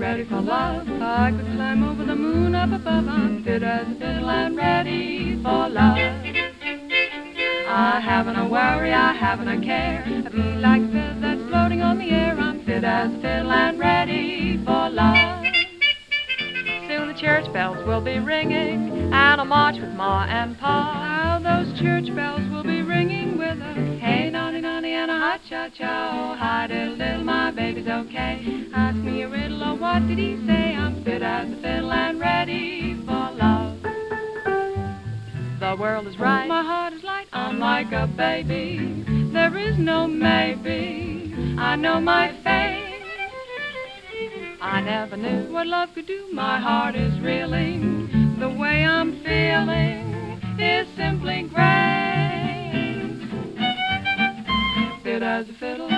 ready for love. I could climb over the moon up above. I'm fit as a fiddle and ready for love. I haven't a worry, I haven't a care. I feel like a feather that's floating on the air. I'm fit as a fiddle and ready for love. Soon the church bells will be ringing, and I'll march with Ma and Pa. How those church bells will be ringing with a hey nonny nonny and a hot cha cha. Oh hi diddle diddle, my baby's okay. What did he say? I'm fit as a fiddle and ready for love. The world is right, my heart is light. I'm like a baby. There is no maybe. I know my fate. I never knew what love could do. My heart is reeling. The way I'm feeling is simply great. Fit as a fiddle,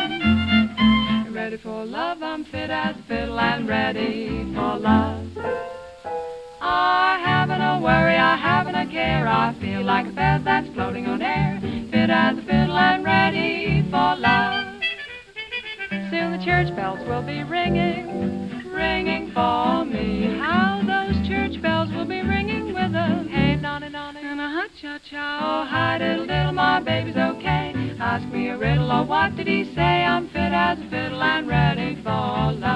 ready for love. I'm fit as a fiddle and ready for love. I haven't a worry, I haven't a care. I feel like a feather that's floating on air. Fit as a fiddle and ready for love. Soon the church bells will be ringing, ringing for me. How those church bells will be ringing with a hey nonny nonny and a hot cha cha. Oh hi diddle diddle, my baby's. Ask me a riddle, or what did he say? I'm fit as a fiddle and ready for love.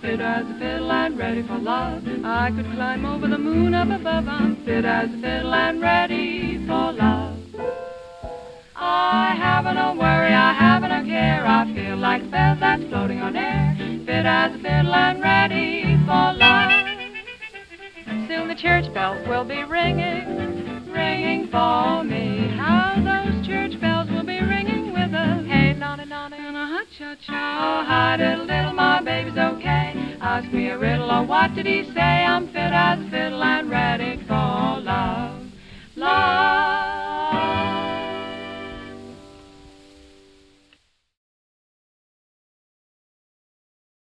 Fit as a fiddle and ready for love. I could climb over the moon up above. I'm fit as a fiddle and ready for love. I haven't a worry, I haven't a care. I feel like a feather that's floating on air. Fit as a fiddle and ready for love. Soon the church bells will be ringing, ringing for me. Cha cha. Hi diddle diddle, my baby's okay. Ask me a riddle, oh what did he say? I'm fit as a fiddle